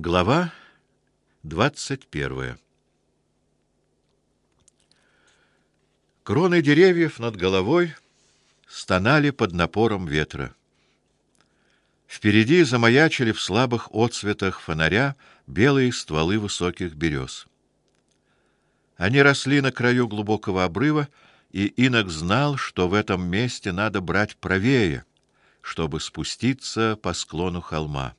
Глава двадцать первая. Кроны деревьев над головой стонали под напором ветра. Впереди замаячили в слабых отсветах фонаря белые стволы высоких берез. Они росли на краю глубокого обрыва, и Инок знал, что в этом месте надо брать правее, чтобы спуститься по склону холма.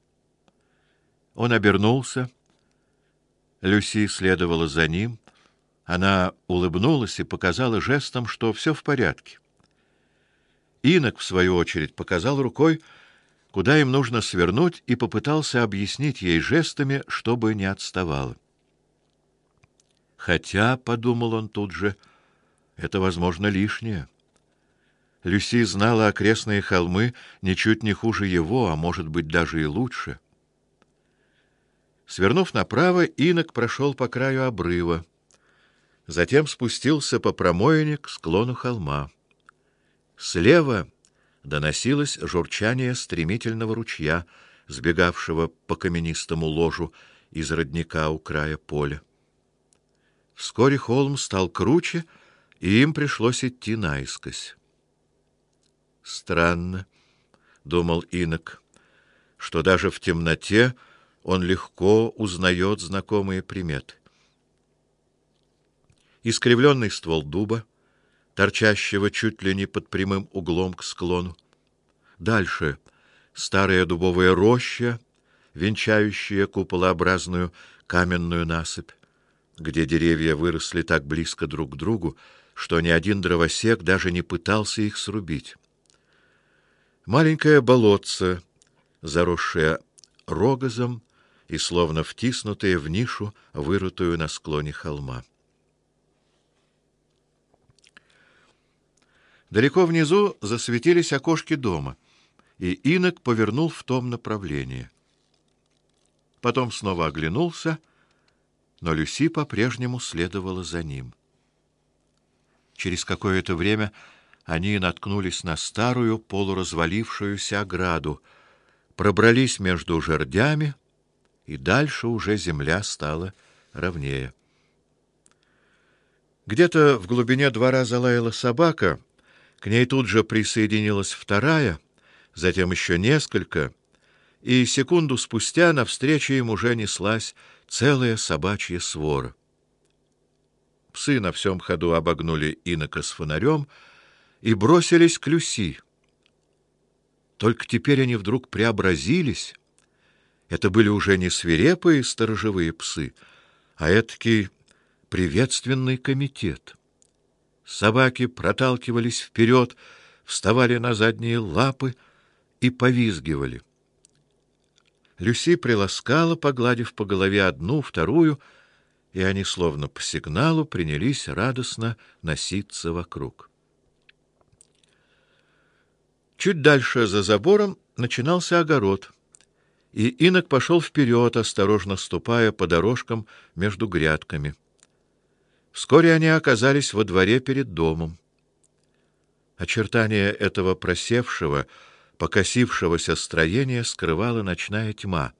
Он обернулся. Люси следовала за ним. Она улыбнулась и показала жестом, что все в порядке. Инок в свою очередь показал рукой, куда им нужно свернуть, и попытался объяснить ей жестами, чтобы не отставала. Хотя, подумал он тут же, это возможно лишнее. Люси знала окрестные холмы ничуть не хуже его, а может быть даже и лучше. Свернув направо, Инок прошел по краю обрыва, затем спустился по промоине к склону холма. Слева доносилось журчание стремительного ручья, сбегавшего по каменистому ложу из родника у края поля. Вскоре холм стал круче, и им пришлось идти наискось. Странно, думал Инок, что даже в темноте он легко узнает знакомые приметы. Искривленный ствол дуба, торчащего чуть ли не под прямым углом к склону. Дальше старая дубовая роща, венчающая куполообразную каменную насыпь, где деревья выросли так близко друг к другу, что ни один дровосек даже не пытался их срубить. Маленькое болотце, заросшее рогозом и словно втиснутые в нишу, вырытую на склоне холма. Далеко внизу засветились окошки дома, и Инок повернул в том направлении. Потом снова оглянулся, но Люси по-прежнему следовала за ним. Через какое-то время они наткнулись на старую полуразвалившуюся ограду, пробрались между жердями и дальше уже земля стала ровнее. Где-то в глубине двора залаяла собака, к ней тут же присоединилась вторая, затем еще несколько, и секунду спустя навстречу им уже неслась целая собачья свора. Псы на всем ходу обогнули инока с фонарем и бросились к Люси. Только теперь они вдруг преобразились это были уже не свирепые сторожевые псы, а этакий приветственный комитет. Собаки проталкивались вперед, вставали на задние лапы и повизгивали. Люси приласкала, погладив по голове одну, вторую, и они словно по сигналу принялись радостно носиться вокруг. Чуть дальше за забором начинался огород и инок пошел вперед, осторожно ступая по дорожкам между грядками. Вскоре они оказались во дворе перед домом. Очертания этого просевшего, покосившегося строения скрывала ночная тьма,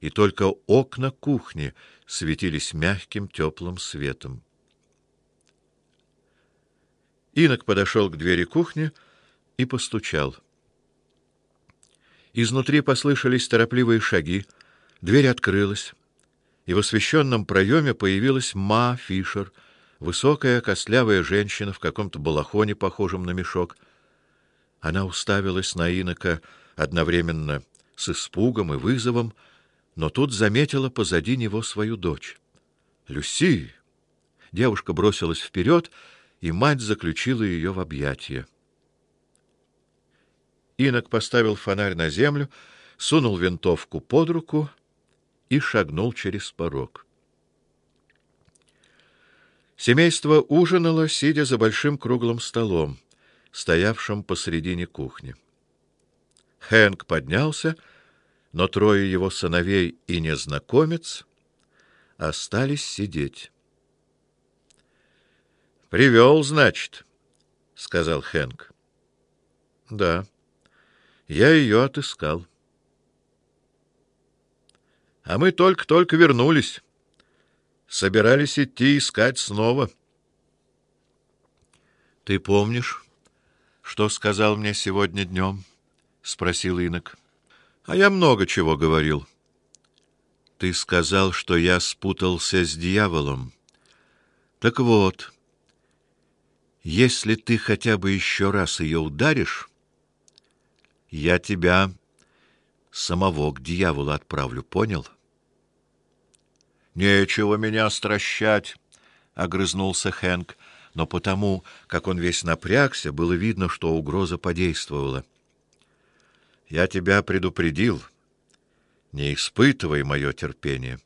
и только окна кухни светились мягким теплым светом. Инок подошел к двери кухни и постучал. Изнутри послышались торопливые шаги, дверь открылась, и в освещенном проеме появилась Ма Фишер, высокая костлявая женщина в каком-то балахоне, похожем на мешок. Она уставилась на инока одновременно с испугом и вызовом, но тут заметила позади него свою дочь. Люси. Девушка бросилась вперед, и мать заключила ее в объятия. Инок поставил фонарь на землю, сунул винтовку под руку и шагнул через порог. Семейство ужинало, сидя за большим круглым столом, стоявшим посредине кухни. Хэнк поднялся, но трое его сыновей и незнакомец остались сидеть. Привел, значит, сказал Хэнк. Да. Я ее отыскал. А мы только-только вернулись. Собирались идти искать снова. Ты помнишь, что сказал мне сегодня днем? спросил Инок. А я много чего говорил. Ты сказал, что я спутался с дьяволом. Так вот, если ты хотя бы еще раз ее ударишь, я тебя самого к дьяволу отправлю, понял? Нечего меня стращать, огрызнулся Хэнк, но потому, как он весь напрягся, было видно, что угроза подействовала. Я тебя предупредил. Не испытывай мое терпение.